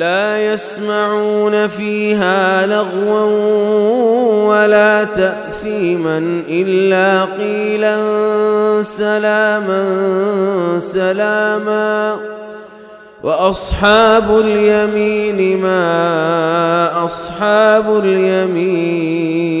لا يسمعون فيها لغوا ولا تأثيما إلا قيلا سلاما سلاما. وأصحاب اليمين ما أصحاب اليمين.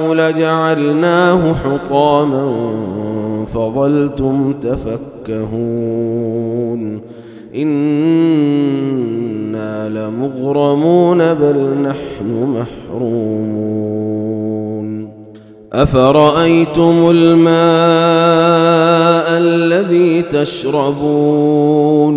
لجعلناه حطاما فظلتم تفكهون. إنا لمغرمون بل نحن محرومون. أفرأيتم الماء الذي تشربون؟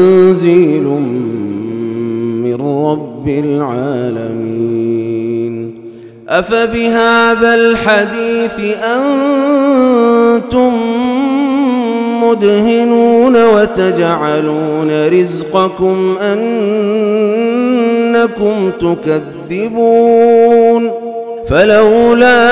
رب العالمين. أفبهذا الحديث أنتم مدهنون وتجعلون رزقكم أنكم تكذبون. فلولا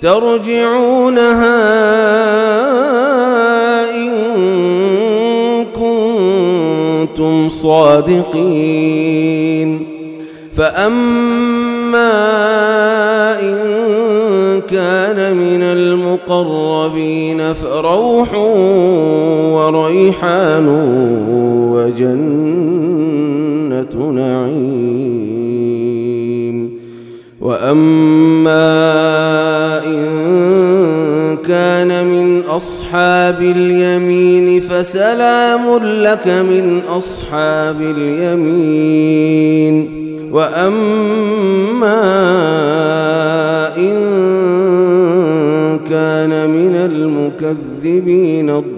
ترجعونها إن كنتم صادقين. فأما إن كان من المقربين فروح وريحان وجنة نعيم. وأما إن كان من أصحاب اليمين فسلام لك من أصحاب اليمين وأما إن كان من المكذبين الضالين